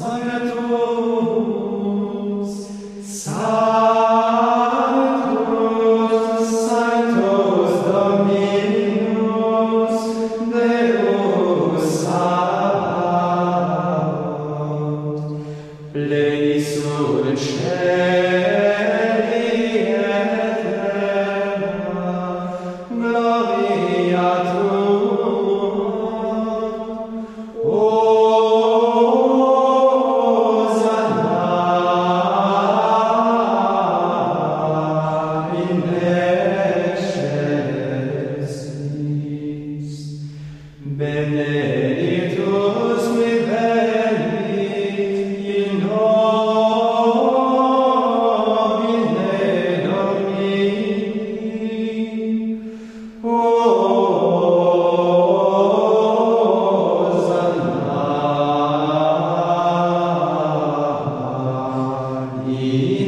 Sanctus, Sanctus, Sanctus Dominus Deus Sabat, pleni sur benedictus mi venit in nomine Domini. Hosanna in